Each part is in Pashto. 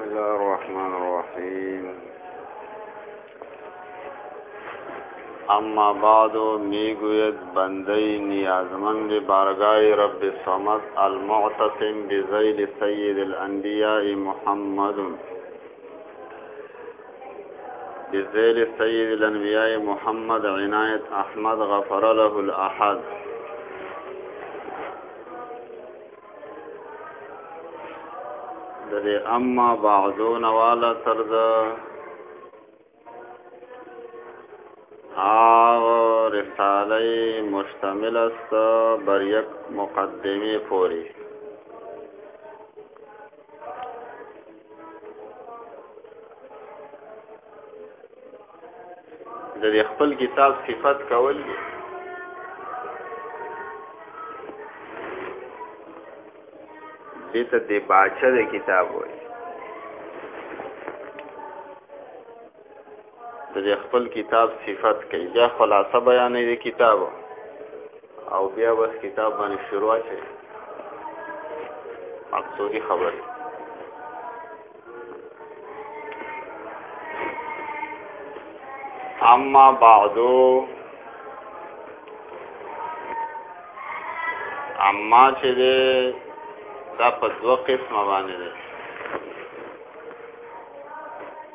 بسم الله الرحمن الرحيم اما بعد میگوید بنده نیازمند بارگاه رب صمد المعتصم بزیل سید الانبیاء محمد بزيل سيد الأنبياء محمد عناية أحمد غفر له الأحد د دې اما بعضو نواله تر ده او رساله مشتمل است بر یک مقدمه پوری د دې خپل کتاب صفت کول دي دې ته د باچا د کتاب وایي د خپل کتاب صفت کوي بیا خلاصه بیانې د کتاب او بیا بس کتاب باندې شروع شي مقصودی خبره اما بعدو اما چې ده دا په دوه قسمه باندې ده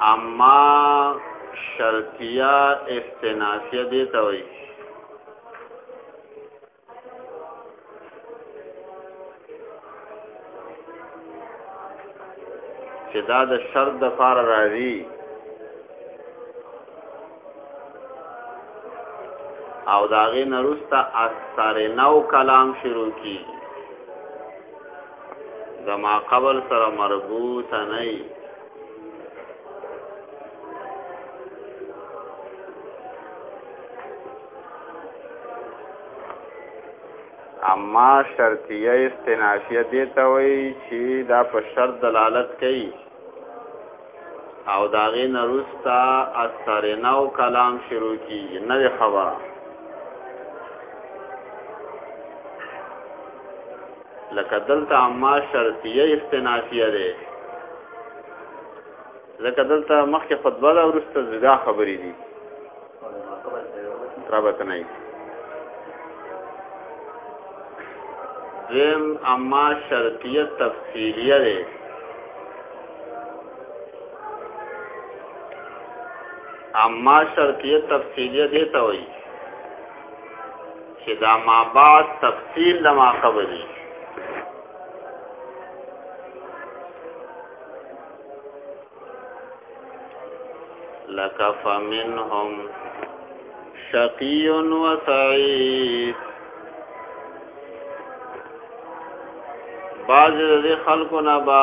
اما شرطیه استنافیه دیتا وی چې دا د شرط د فار راځي او داغه نرستا اثر نو کلام شروع کی زما قبل سره مربوط نه اما شرطیه استنافیه دې ته وایي چې دا په شرط دلالت کوي او دا غي نروستا اثر نو کلام شروع کی نوې خبره لکه دلته اما شرطیه استنافیه ده لکه دلته مخکې خطبه ده ورسته زدا خبرې دي رابط نه دیم اما شرطیه تفصیلیه ده اما شرطیه تفصیلیه دیتا وایي چې دا ما بعد تفصیل د ما قبلی لك فمنهم شقي وسعيد بعض د خلکو نه با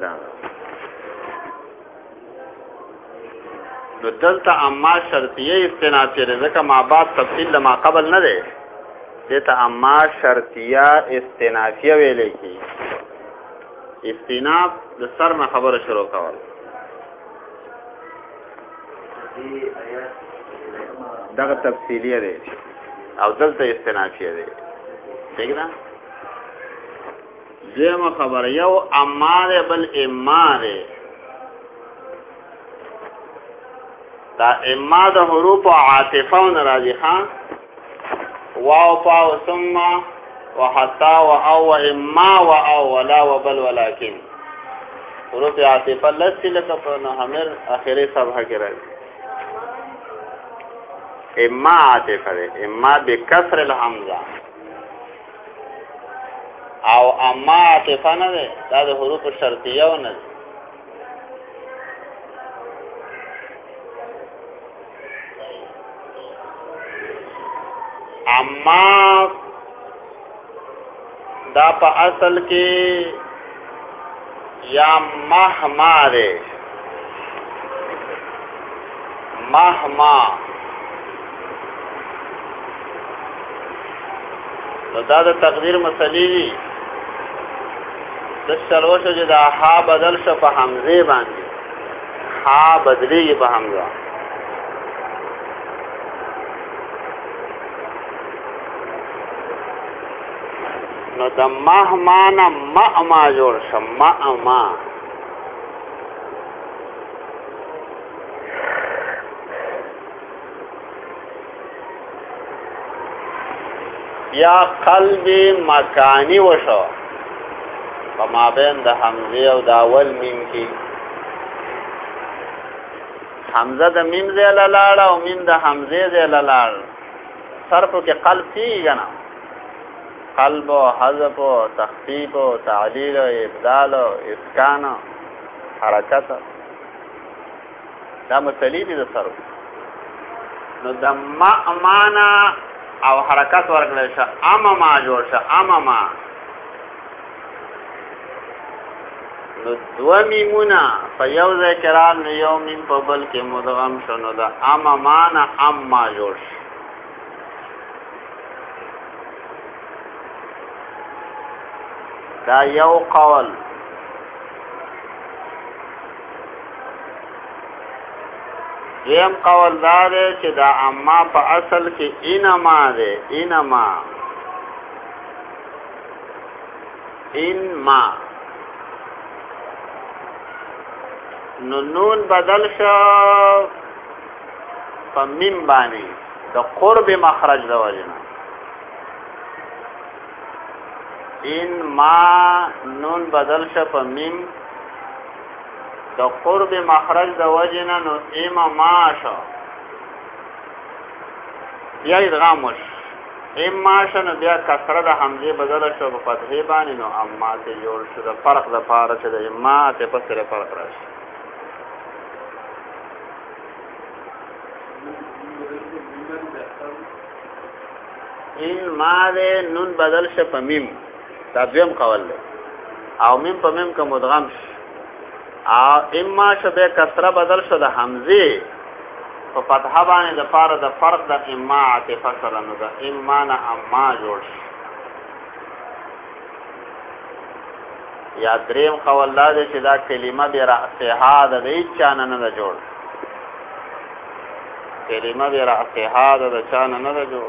دا نو دلته اما شرطیه استناد چیرې ځکه ما بعد تفصیل لما قبل نه دی دته اما شرطیه استنافیه ویلې کی استناف د سر نه خبره شروع کول دغه تفصیلیه دی او دلته استنافیه دی څنګه دیمه خبر یو امار بل امار دا اما د حروف عاطفه ناراضی خان واو فاو ثم وحتا و او و اما و او ولا و بل ولكن حروف عاطفه لسی لکه په نحمر اخره صفحه کې راځي اما عاطفه ده اما بکسر الحمزه او اما عاطفه نه ده دا د حروف شرطیه و نه ده اما دا په اصل کې یا مهما ده مهما نو دا د تقدیر مسلې دي د شلوشه چې د ها بدل شو په حمزه باندې ها بدلیږي په همزه نو د مه معنا ما ما جوړ شم ما ما یا قلب مکانی وشو په مابین د حمزه او د اول میم کې حمزه د میم زیل لاړ او میم د حمزه زیل لاړ صرف کې قلب کیږي نه قلب او حذف او تخفیف او تعلیل او ابدال او اسکان حرکت دا مسلې دي د سرو نو د ما معنا او حرکت ورکړل شه اما ما جوړ شه اما ما نو دو میمونه په یو ځای کې را نو یو میم په بل کې مدغم شو نو د اما معنا اما جوړ شه دا یو قول دویم قول دا دی چې دا اما په اصل کې انما دی انما انما نو نون بدل شو په میم باندې د قرب مخرج د وجنه ان ما نون بدل شو په میم د قرب مخرج د وجنه نو ایما ماشا بیا ادغام وش ایم ماشا نو بیا کسره د حمزه بدل شو په فتحې باندې نو اما ته جوړ شو د فرق د پاره چې د اما ته په سره فرق راشي ان ما ده نون بدل شه په میم دا دویم قول دی او میم په میم که مدغم شي او اما شبه کسره بدل شو د حمزه په فتحه باندې د پاره د فرق د اما عاطفه سره نو د اما نه اما جوړ شي یا دریم قول دا دی چې دا کلمه به راسها د دې چانه نه جوړ کلمه به راسها د چانه نه جوړ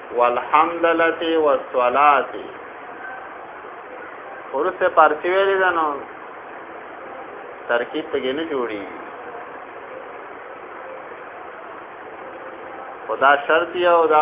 والحمدلله والصلاه ورسه پارسی ویلې ده نو ترکیب پکې نه جوړي خدا شرط یو دا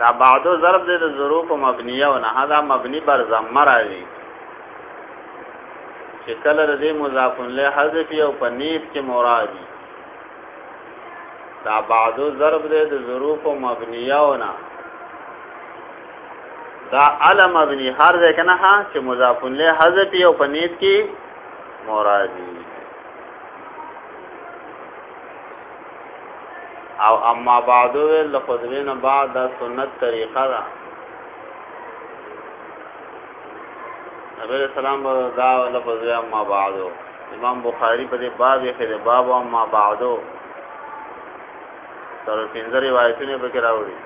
دا بعدو ضرب دې د ظروف مبنیه او نه دا مبنی بر ضمه راځي چې کله دې مضاف له حذف او په نیت کې مرادي دا بعدو ضرب دې د ظروف مبنیه او نه دا علم مبنی هر ځای کنه ها چې مضاف له حذف او په نیت کې مرادي او اما بعد ول خدوین بعد دا سنت طریقه ده نبی رسول الله دا لفظ اما بعد امام بخاری په دې باب یې خله باب اما بعد تر پنځه روایتونه به کراوړي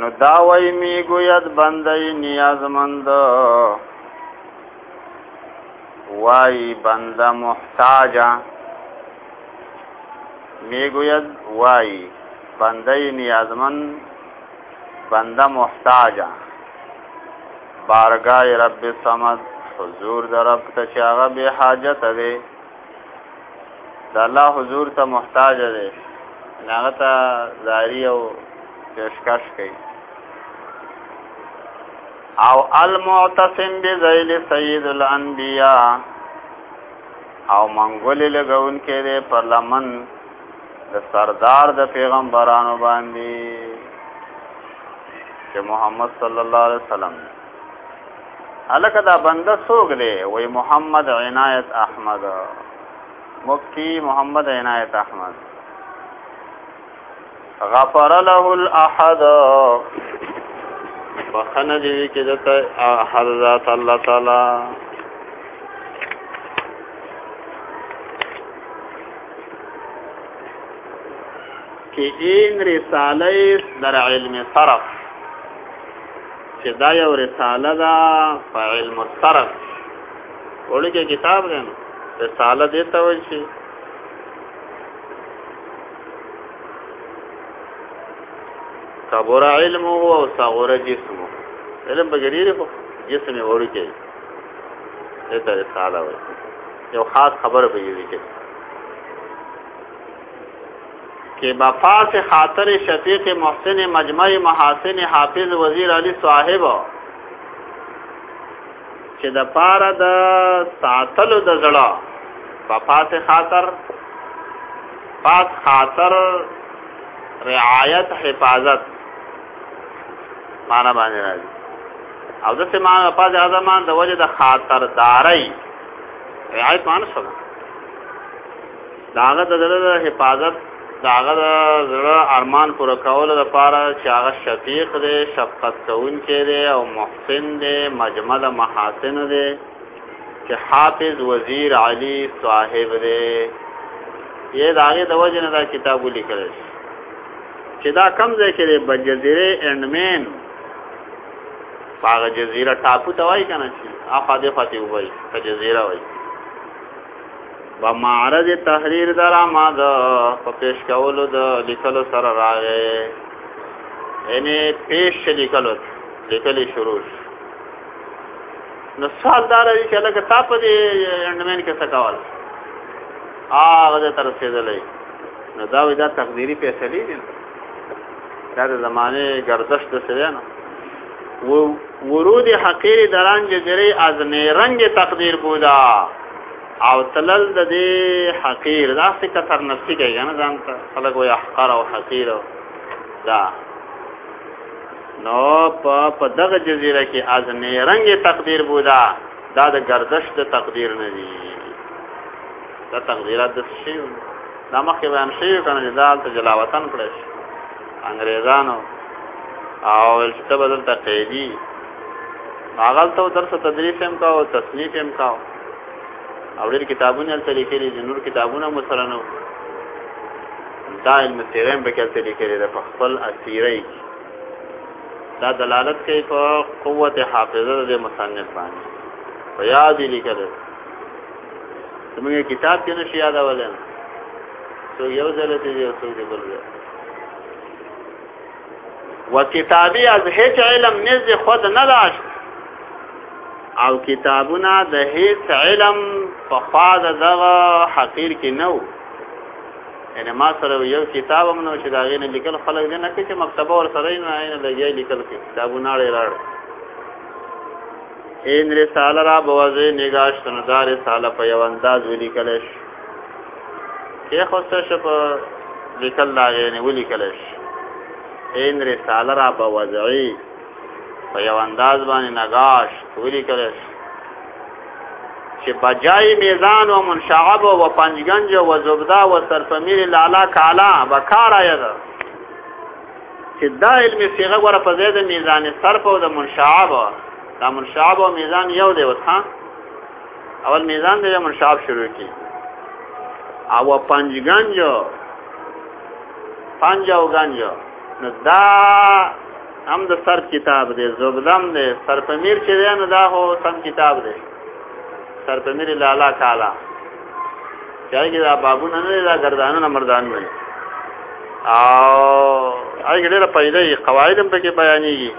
نو دا وای می ګوید بندای نیازمند وای بنده محتاج میگوید وای بنده نیازمن بنده محتاج بارگاه رب سمد حضور در رب ته چې هغه به حاجت دی د الله حضور ته محتاج دی هغه ته زاری او پیشکش کوي او المعتصم بذیل سید الانبیاء او منګولې لګون کې دې پر لمن د سردار د پیغمبرانو باندې چې محمد صلی الله علیه وسلم الکه دا بنده څوک دی وای محمد عنایت احمد مفتی محمد عنایت احمد غفر له الاحد بخنه دی کې دته احد ذات الله تعالی کې این رساله در علم صرف چې دا یو رساله ده په علم صرف ولکه کتاب ده رساله دې ته وایي کبر علم هو او صغور جسم علم بغیر خو جسم وړي کې دته رساله وي یو خاص خبر به یې کې کې مفاس خاطر شفیق محسن مجمع محاسن حافظ وزیر علی صاحب چې د پاره د ساتلو د زړه مفاس خاطر پاک خاطر رعایت حفاظت معنا باندې راځي او د څه معنا په ځای مان د وجه د خاطر داري رعایت معنا څه ده داغه د زړه حفاظت داغه د زړه ارمان پوره کولو لپاره چې هغه شفیق دی شفقت کوونکی دی او محسن دی مجمل محاسن دی چې حافظ وزیر علی صاحب دی یې دا غي د وجه نه دا کتاب لیکل شي چې دا کم ځای کې دی بجزیره انډمن هغه جزیره ټاپو ته وای کنه چې اخا دې فاتې وای ته جزیره وای و معرض تحریر در آماد په پیش کولو د لیکلو سره راغې یعنی پیش لیکلو لیکلې شروع شو نو سوال دا راځي چې لکه تا په دې انډمن کې څه کول هغه ته رسېدلې نو دا وی دا تقديري فیصله دي دا د زمانه گردش د سره نه و ورود حقیر دران جری از نیرنگ تقدیر بودا او تلل د دې حقیر دا څه کثر نفسي کوي نه ځان ته خلک وي احقار او حقیر دا نو په په دغه جزیره کې از نیرنګ تقدیر بودا دا د گردش د تقدیر نه دی دا تقدیرات د شی دا مخکې بیان شی کنه دا ته جلا وطن کړی انګريزانو او چې بدل ته قیدی هغه ته درس تدریس هم کا او تصنیف هم کا او ډېر کتابونه تل لیکلي دي نور کتابونه مو سره نو دا علم تیرم به کله لیکلي ده په خپل اسیرۍ دا دلالت کوي په قوت حافظه د مصنف باندې په یاد لیکل زموږ کتاب کې نشي یاد اولن سو یو ځل ته یو څو دی بل ځای وکتابی از هیڅ علم نزد خود نه داشت او کتابونه د هیڅ علم په خوا دغه حقیر کې نه وو یعنی ما سره یو کتاب هم نو چې دا غي نه لیکل خلک دې نه کوي چې مکتبه ور سره نه عین لګي لیکل کې کتابونه اړه راړ این رساله را بوازه نگاش تنو دا رساله په یو انداز ولیکل شي کې خوسته شپ لیکل لا یعنی ولیکل شي این رساله را بوازه په یو انداز باندې نگاش ویلي کړی چې بجای میزان و منشعب و پنجگنج و زبده و سرفمیر لالا کالا و کار آید چې دا علم صیغه غره په زید میزان صرف او د منشعب دا منشعب او میزان یو دی وته اول میزان دی منشعب شروع کی او پنجگنج پنج او گنج نو دا هم د سر کتاب دی زبدم دی سر په میر چې دی نو دا هو سم کتاب دی سر په میر لالا کالا چای کې دا بابونه نه دا ګردانونه مردانونه او هغه ډېر پیدا یې قواعد هم پکې بیانېږي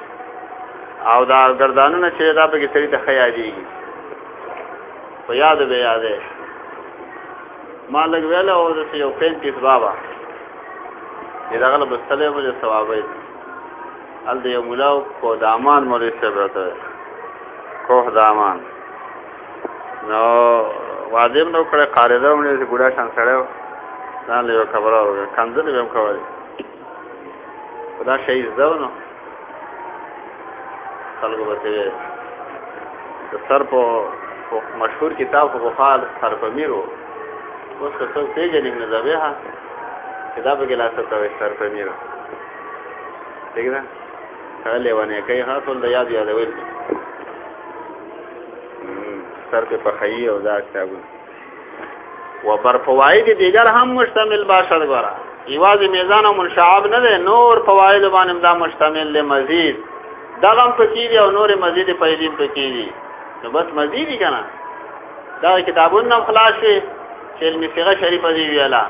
او دا ګردانونه چې دا پکې سړي ته خیالېږي په یاد به یادې ما لګ ویل او د یو پینټیس بابا دغه له بستلې مو ثواب دی ال د یو مولا کو دامان مولوی صاحب راته کوه دامان نو وادم نو کړه قاری دا ونی ګډا شان سره ځان له خبره وکړه کنځل به هم کوي خدا شي زده نو خلکو به ته د سر په مشهور کتاب خو بخار سر په میرو اوس که څوک پیژنې نه دا به ها کتاب کې لا څه کوي سر په میرو ٹھیک ده سره لیوانه کوي ها ټول د یاد یادول سر په پخایي او دا کتابونه و بر فواید دیگر هم مشتمل باشد غره ایواز میزان او منشعب نه ده نور فواید باندې دا مشتمل له مزید دغم پکې دی او نور مزید پیدیم پکې دی نو بس مزید کنه دا کتابونه خلاص شي چې علمي فقه شریفه دی ویلا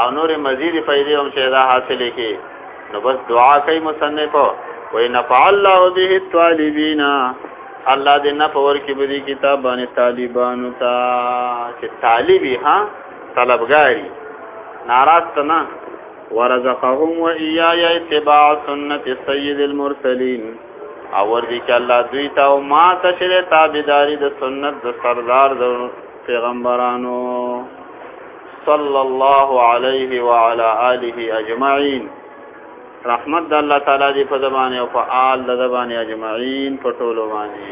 او نور مزید فائدې هم چې دا حاصلې کې نو بس دعا کوي مصنف و ان فعلله به الطالبین الله دې نه پور کې به دې کتاب باندې طالبانو ته چې طالبي ها طلبګاری ناراست نه ورزقهم و ایای اتباع سنت سید المرسلین او ورځي چې الله دوی ته او ما ته شری تابعداري د سنت د سردار د پیغمبرانو صلی الله علیه وعلى آله اجمعین رحمت د الله تعالی دی په زبانه او په آل د زبانه اجمعین په ټولو باندې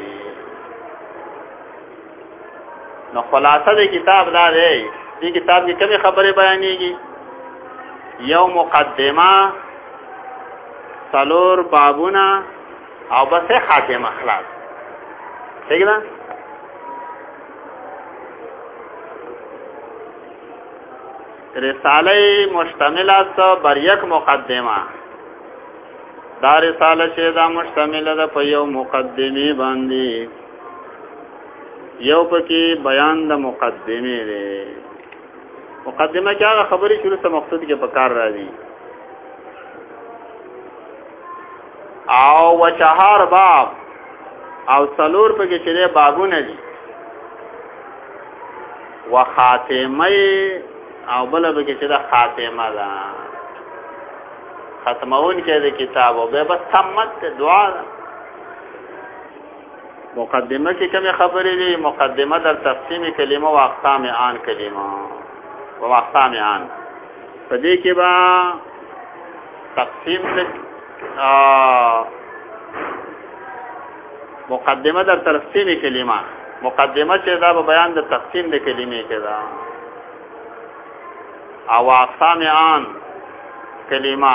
نو خلاصه د کتاب دا دی دې کتاب کې کومې خبرې بیانېږي یو مقدمه څلور بابونه او بس خاتمه خلاص ٹھیک ده رساله مشتمل است بر یک مقدمه دا رساله چې دا مشتمل ده په یو مقدمه باندې یو پکې بیان د مقدمه دی مقدمه کې هغه خبرې شروع ته مقصد کې په کار راځي او وچهار باب او څلور پکې چې بابونه دي وخاتمه او بل به کې چې دا خاتمه ده ختمون کې د کتاب او به بس تمت دعا ده مقدمه کې کوم خبرې دي مقدمه در تقسیم کلمه او اقسام عان کلمه او اقسام عان په دې کې با تقسیم مقدمه در تقسیم کلمه مقدمه چې دا به بیان د تقسیم د کلمې کې ده او اقسام عان کلمه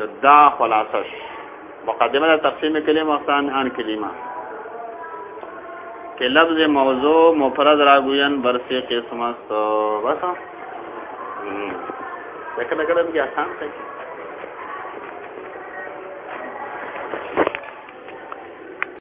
د دا خلاصه مقدمه د تقسیم کلمه اقسام ان کلمه که لفظ موضوع مفرد راگوین برسی قسم است بس لیکن اگر اب یہ آسان تھا